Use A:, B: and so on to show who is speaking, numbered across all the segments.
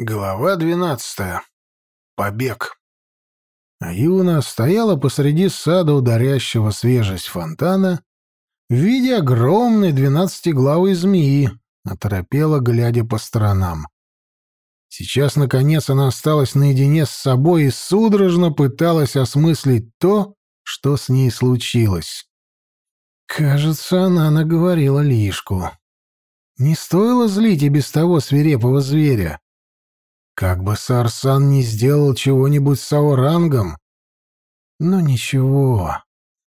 A: Глава двенадцатая. Побег. А Юна стояла посреди сада ударящего свежесть фонтана в виде огромной двенадцатиглавой змеи, оторопела, глядя по сторонам. Сейчас, наконец, она осталась наедине с собой и судорожно пыталась осмыслить то, что с ней случилось. Кажется, она наговорила лишку. Не стоило злить и без того свирепого зверя. Как бы Сарсан не сделал чего-нибудь с Аурангом. Но ничего.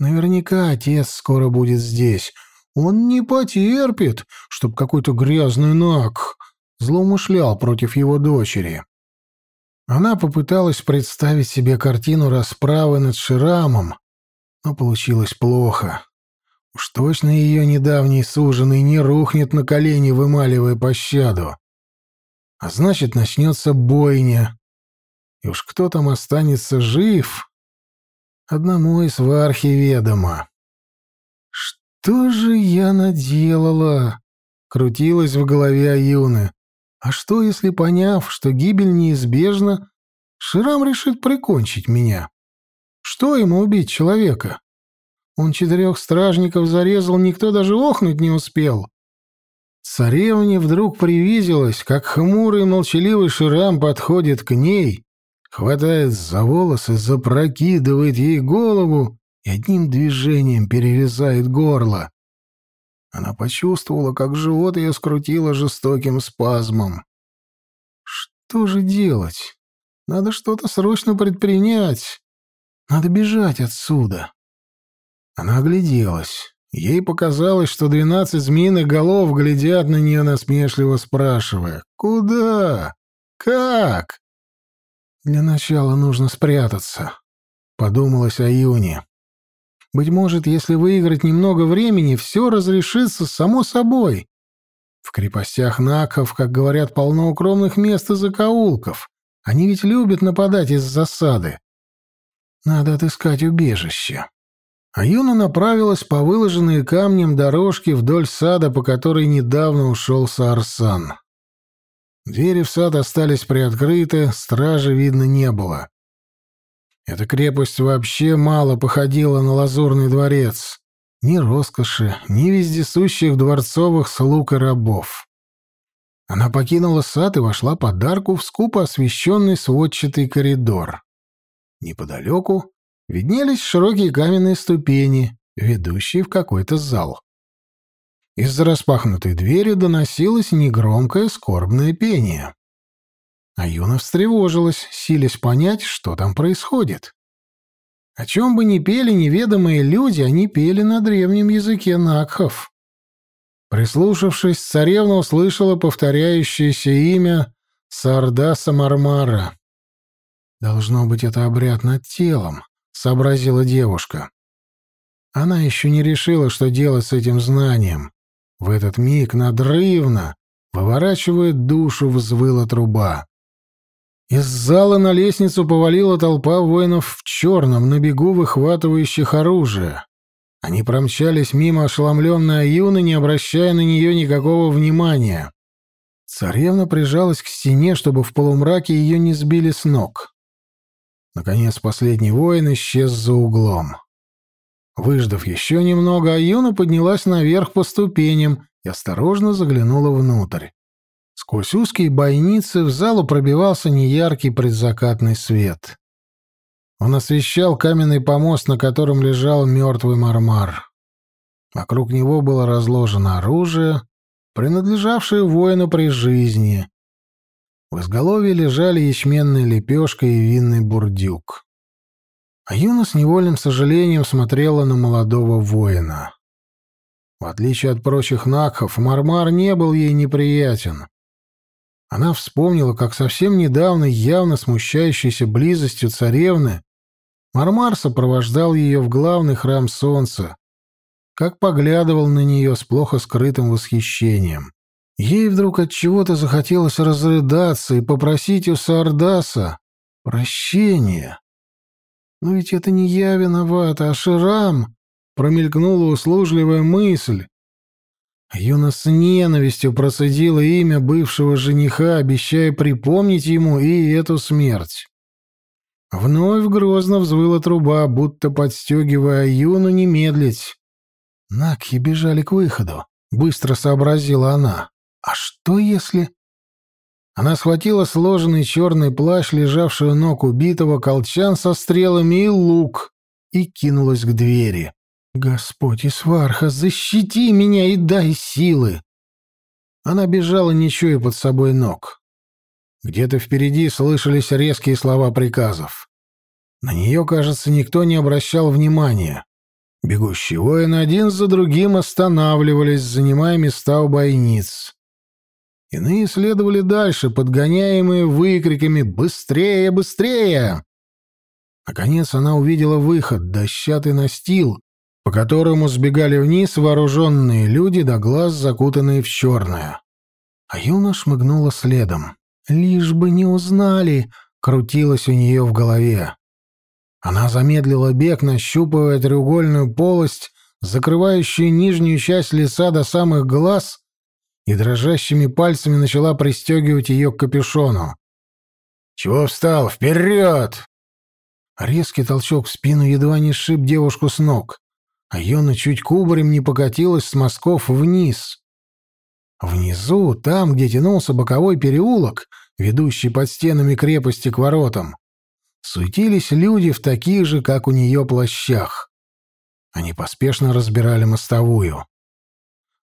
A: Наверняка отец скоро будет здесь. Он не потерпит, чтоб какой-то грязный наг злоумышлял против его дочери. Она попыталась представить себе картину расправы над Ширамом, но получилось плохо. Уж точно ее недавний суженый не рухнет на колени, вымаливая пощаду. А значит, начнется бойня. И уж кто там останется жив, одному из вархи ведомо. «Что же я наделала?» — крутилась в голове Аюны. «А что, если, поняв, что гибель неизбежна, Ширам решит прикончить меня? Что ему убить человека? Он четырех стражников зарезал, никто даже охнуть не успел. Царевне вдруг привиделось, как хмурый молчаливый Ширам подходит к ней, хватает за волосы, запрокидывает ей голову и одним движением перерезает горло. Она почувствовала, как живот ее скрутило жестоким спазмом. Что же делать? Надо что-то срочно предпринять. Надо бежать отсюда. Она огляделась. Ей показалось, что двенадцать змеиных голов глядят на нее насмешливо спрашивая «Куда? Как?» «Для начала нужно спрятаться», — подумалось о Юне. «Быть может, если выиграть немного времени, все разрешится само собой. В крепостях Накхов, как говорят, полно укромных мест и закоулков. Они ведь любят нападать из засады. Надо отыскать убежище». А Юна направилась по выложенной камнем дорожке вдоль сада, по которой недавно ушел Саарсан. Двери в сад остались приоткрыты, стражи видно не было. Эта крепость вообще мало походила на лазурный дворец. Ни роскоши, ни вездесущих дворцовых слуг и рабов. Она покинула сад и вошла под арку в скупо освещенный сводчатый коридор. Неподалеку виднелись широкие каменные ступени, ведущие в какой-то зал. Из-за распахнутой двери доносилось негромкое скорбное пение. А Юна встревожилась, силясь понять, что там происходит. О чем бы ни пели неведомые люди, они пели на древнем языке Накхов. Прислушавшись, царевна услышала повторяющееся имя Сардаса Мармара. Должно быть, это обряд над телом сообразила девушка. Она еще не решила, что делать с этим знанием. В этот миг надрывно, выворачивает душу, взвыла труба. Из зала на лестницу повалила толпа воинов в черном, на бегу выхватывающих оружие. Они промчались мимо ошеломленной Аюны, не обращая на нее никакого внимания. Царевна прижалась к стене, чтобы в полумраке ее не сбили с ног. Наконец последний воин исчез за углом. Выждав еще немного, Аюна поднялась наверх по ступеням и осторожно заглянула внутрь. Сквозь узкие бойницы в залу пробивался неяркий предзакатный свет. Он освещал каменный помост, на котором лежал мертвый мармар. Вокруг него было разложено оружие, принадлежавшее воину при жизни, в изголовье лежали ячменная лепешка и винный бурдюк. А Юна с невольным сожалением смотрела на молодого воина. В отличие от прочих накхов, Мармар не был ей неприятен. Она вспомнила, как совсем недавно, явно смущающейся близостью царевны, Мармар сопровождал ее в главный храм солнца, как поглядывал на нее с плохо скрытым восхищением. Ей вдруг от чего-то захотелось разрыдаться и попросить у Сардаса прощения. Но ведь это не я виновата, а Ширам, промелькнула услужливая мысль. Юна с ненавистью процедила имя бывшего жениха, обещая припомнить ему и эту смерть. Вновь грозно взвыла труба, будто подстегивая Юну не медлить. Накхи бежали к выходу. Быстро сообразила она. А что если... Она схватила сложенный черный плащ, лежавший у ног убитого, колчан со стрелами и лук, и кинулась к двери. «Господь Исварха, защити меня и дай силы!» Она бежала, не чуя под собой ног. Где-то впереди слышались резкие слова приказов. На нее, кажется, никто не обращал внимания. Бегущие воины один за другим останавливались, занимая места у бойниц. Иные следовали дальше, подгоняемые выкриками «Быстрее! Быстрее!». Наконец она увидела выход, дощатый настил, по которому сбегали вниз вооруженные люди до глаз, закутанные в черное. А Юна шмыгнула следом. «Лишь бы не узнали!» — крутилось у нее в голове. Она замедлила бег, нащупывая треугольную полость, закрывающую нижнюю часть лица до самых глаз, и дрожащими пальцами начала пристегивать ее к капюшону. «Чего встал? Вперед!» Резкий толчок в спину едва не сшиб девушку с ног, а Йона чуть кубарем не покатилась с мазков вниз. Внизу, там, где тянулся боковой переулок, ведущий под стенами крепости к воротам, суетились люди в таких же, как у нее, плащах. Они поспешно разбирали мостовую.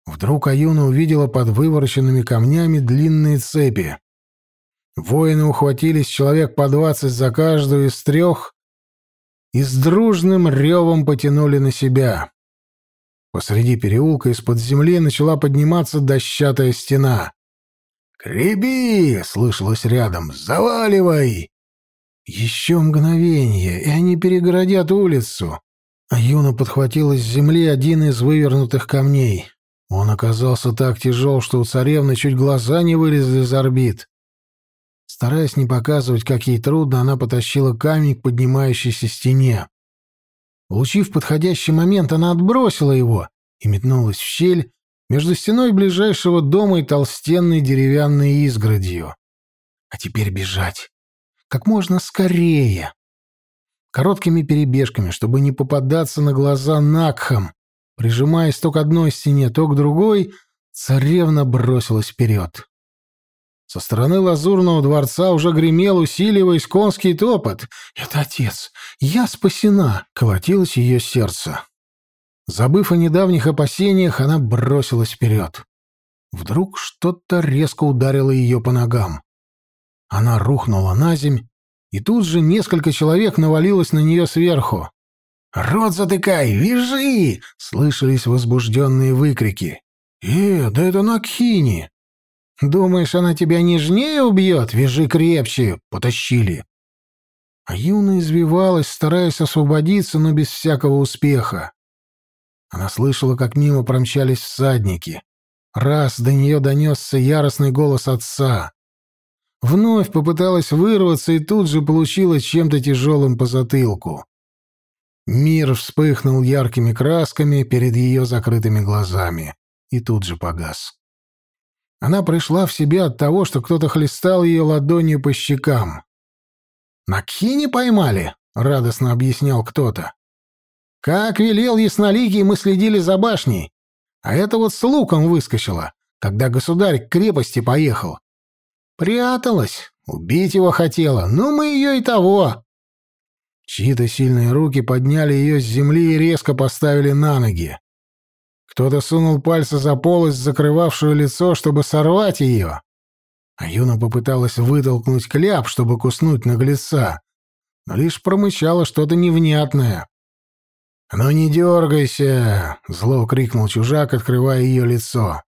A: Вдруг Аюна увидела под вывороченными камнями длинные цепи. Воины ухватились человек по двадцать за каждую из трех и с дружным ревом потянули на себя. Посреди переулка из-под земли начала подниматься дощатая стена. «Греби!» — слышалось рядом. «Заваливай!» Еще мгновение, и они перегородят улицу. А Юна подхватила с земли один из вывернутых камней. Он оказался так тяжел, что у царевны чуть глаза не вылезли из орбит. Стараясь не показывать, как ей трудно, она потащила камень к поднимающейся стене. Получив подходящий момент, она отбросила его и метнулась в щель между стеной ближайшего дома и толстенной деревянной изгородью. А теперь бежать как можно скорее. Короткими перебежками, чтобы не попадаться на глаза Накхам, прижимаясь то к одной стене, то к другой, царевна бросилась вперед. Со стороны лазурного дворца уже гремел, усиливаясь, конский топот. «Это отец! Я спасена!» — колотилось ее сердце. Забыв о недавних опасениях, она бросилась вперед. Вдруг что-то резко ударило ее по ногам. Она рухнула на земь, и тут же несколько человек навалилось на нее сверху. «Рот затыкай! Вяжи!» — слышались возбужденные выкрики. «Э, да это Накхини!» «Думаешь, она тебя нежнее убьет? Вяжи крепче!» — потащили. А Юна извивалась, стараясь освободиться, но без всякого успеха. Она слышала, как мимо промчались всадники. Раз до нее донесся яростный голос отца. Вновь попыталась вырваться и тут же получила чем-то тяжелым по затылку. Мир вспыхнул яркими красками перед ее закрытыми глазами и тут же погас. Она пришла в себя от того, что кто-то хлестал ее ладонью по щекам. «На кине поймали?» — радостно объяснял кто-то. «Как велел ясноликий, мы следили за башней, а это вот с луком выскочило, когда государь к крепости поехал. Пряталась, убить его хотела, но мы ее и того. Чьи-то сильные руки подняли ее с земли и резко поставили на ноги. Кто-то сунул пальцы за полость, закрывавшую лицо, чтобы сорвать ее. А Юна попыталась вытолкнуть кляп, чтобы куснуть наглеца, но лишь промычала что-то невнятное. «Ну не дергайся!» — зло крикнул чужак, открывая ее лицо.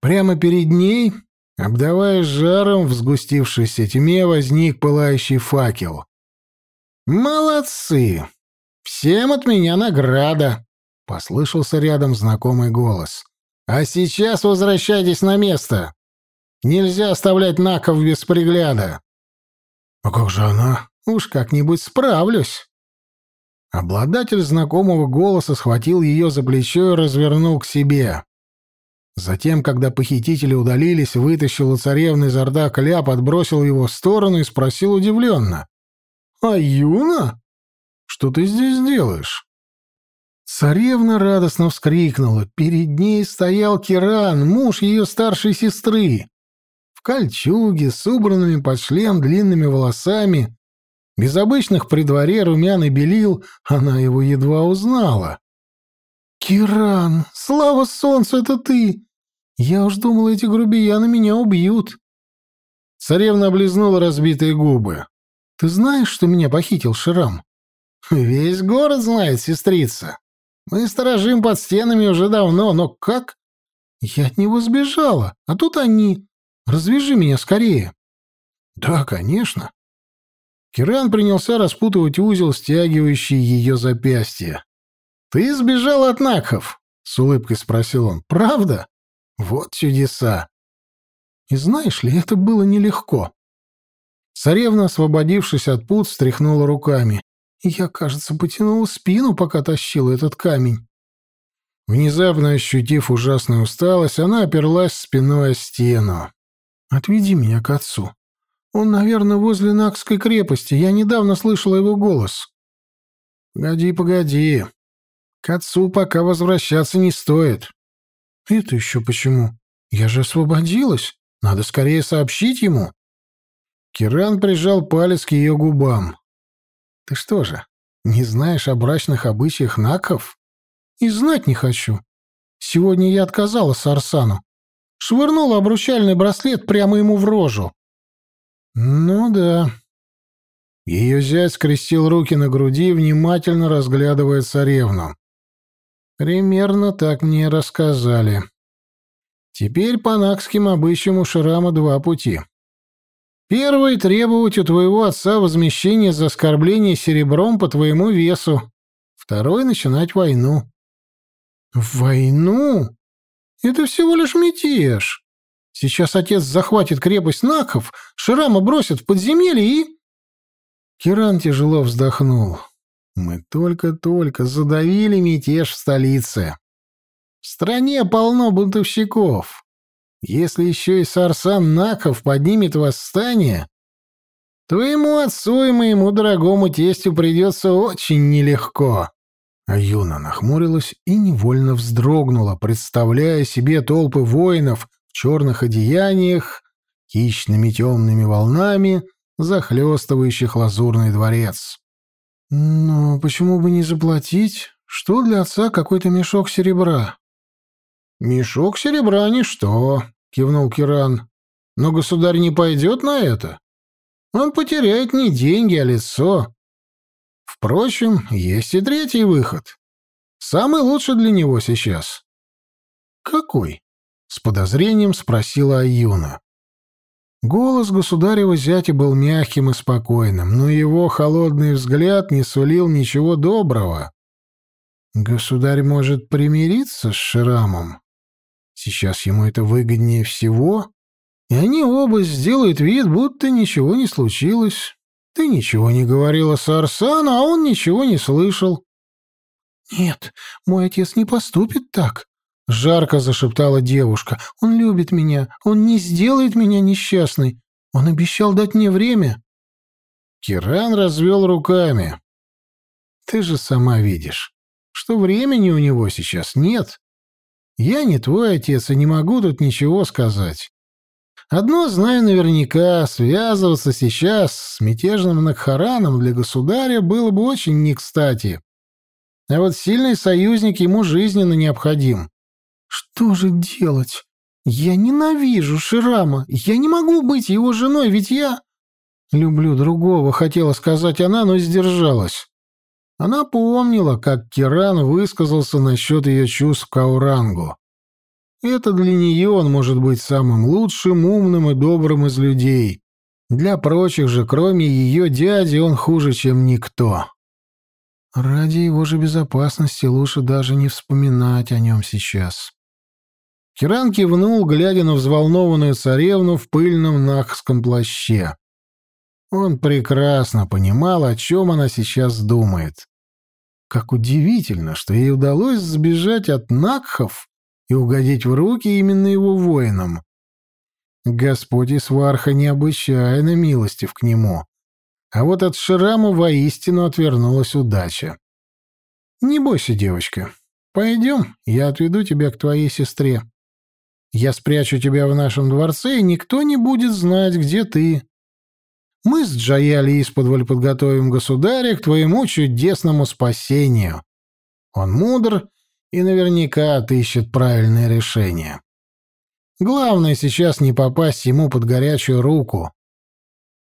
A: Прямо перед ней Обдавая жаром в сгустившейся тьме, возник пылающий факел. «Молодцы! Всем от меня награда!» — послышался рядом знакомый голос. «А сейчас возвращайтесь на место! Нельзя оставлять Наков без пригляда!» «А как же она? Уж как-нибудь справлюсь!» Обладатель знакомого голоса схватил ее за плечо и развернул к себе. Затем, когда похитители удалились, вытащил у царевны изо рта кляп, отбросил его в сторону и спросил удивленно. «А Юна? Что ты здесь делаешь?» Царевна радостно вскрикнула. Перед ней стоял Киран, муж ее старшей сестры. В кольчуге, с убранными под шлем длинными волосами, без обычных при дворе румян и белил, она его едва узнала. «Киран, слава солнцу, это ты! Я уж думала, эти грубияны меня убьют!» Царевна облизнула разбитые губы. «Ты знаешь, что меня похитил Ширам?» «Весь город знает, сестрица. Мы сторожим под стенами уже давно, но как?» «Я от него сбежала, а тут они. Развяжи меня скорее». «Да, конечно». Киран принялся распутывать узел, стягивающий ее запястье. «Ты сбежал от Накхов?» — с улыбкой спросил он. «Правда? Вот чудеса!» И знаешь ли, это было нелегко. Царевна, освободившись от пут, встряхнула руками. Я, кажется, потянула спину, пока тащила этот камень. Внезапно ощутив ужасную усталость, она оперлась спиной о стену. «Отведи меня к отцу. Он, наверное, возле Накской крепости. Я недавно слышала его голос». «Погоди, погоди. К отцу пока возвращаться не стоит. Это еще почему? Я же освободилась. Надо скорее сообщить ему. Киран прижал палец к ее губам. Ты что же, не знаешь о брачных обычаях наков? И знать не хочу. Сегодня я отказала Сарсану. Швырнула обручальный браслет прямо ему в рожу. Ну да, ее зять скрестил руки на груди, внимательно разглядывая царевну. Примерно так мне рассказали. Теперь по накским обычаям у Ширама два пути. Первый — требовать у твоего отца возмещения за оскорбление серебром по твоему весу. Второй — начинать войну. Войну? Это всего лишь мятеж. Сейчас отец захватит крепость Наков, Ширама бросит в подземелье и... Киран тяжело вздохнул. Мы только-только задавили мятеж в столице. В стране полно бунтовщиков. Если еще и Сарсан Наков поднимет восстание, твоему отцу и моему дорогому тестю придется очень нелегко. А Юна нахмурилась и невольно вздрогнула, представляя себе толпы воинов в черных одеяниях, хищными темными волнами, захлестывающих лазурный дворец. «Но почему бы не заплатить? Что для отца какой-то мешок серебра?» «Мешок серебра — ничто», — кивнул Киран. «Но государь не пойдет на это. Он потеряет не деньги, а лицо. Впрочем, есть и третий выход. Самый лучший для него сейчас». «Какой?» — с подозрением спросила Аюна. Голос государева зятя был мягким и спокойным, но его холодный взгляд не сулил ничего доброго. Государь может примириться с Ширамом. Сейчас ему это выгоднее всего, и они оба сделают вид, будто ничего не случилось. Ты ничего не говорила с Арсану, а он ничего не слышал. «Нет, мой отец не поступит так», — жарко зашептала девушка. «Он любит меня. Он не сделает меня несчастной. Он обещал дать мне время». Киран развел руками. «Ты же сама видишь, что времени у него сейчас нет. Я не твой отец и не могу тут ничего сказать. Одно знаю наверняка, связываться сейчас с мятежным Накхараном для государя было бы очень не кстати. А вот сильный союзник ему жизненно необходим. Что же делать? Я ненавижу Ширама. Я не могу быть его женой, ведь я... Люблю другого, хотела сказать она, но сдержалась. Она помнила, как Киран высказался насчет ее чувств к Аурангу. Это для нее он может быть самым лучшим, умным и добрым из людей. Для прочих же, кроме ее дяди, он хуже, чем никто. Ради его же безопасности лучше даже не вспоминать о нем сейчас. Киран кивнул, глядя на взволнованную царевну в пыльном нахском плаще. Он прекрасно понимал, о чем она сейчас думает. Как удивительно, что ей удалось сбежать от Накхов и угодить в руки именно его воинам. Господь Исварха необычайно милостив к нему. А вот от Ширама воистину отвернулась удача. «Не бойся, девочка. Пойдем, я отведу тебя к твоей сестре. Я спрячу тебя в нашем дворце, и никто не будет знать, где ты. Мы с Джаяли исподволь подготовим государя к твоему чудесному спасению. Он мудр и наверняка отыщет правильное решение. Главное сейчас не попасть ему под горячую руку.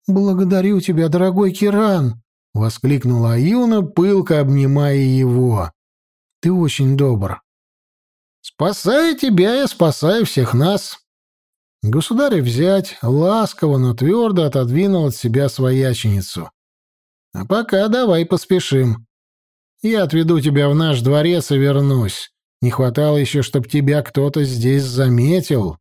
A: «Благодарю тебя, дорогой Киран!» — воскликнула Аюна, пылко обнимая его. «Ты очень добр». «Спасаю тебя, я спасаю всех нас!» Государя взять, ласково, но твердо отодвинул от себя свояченицу. «А пока давай поспешим. Я отведу тебя в наш дворец и вернусь. Не хватало еще, чтоб тебя кто-то здесь заметил».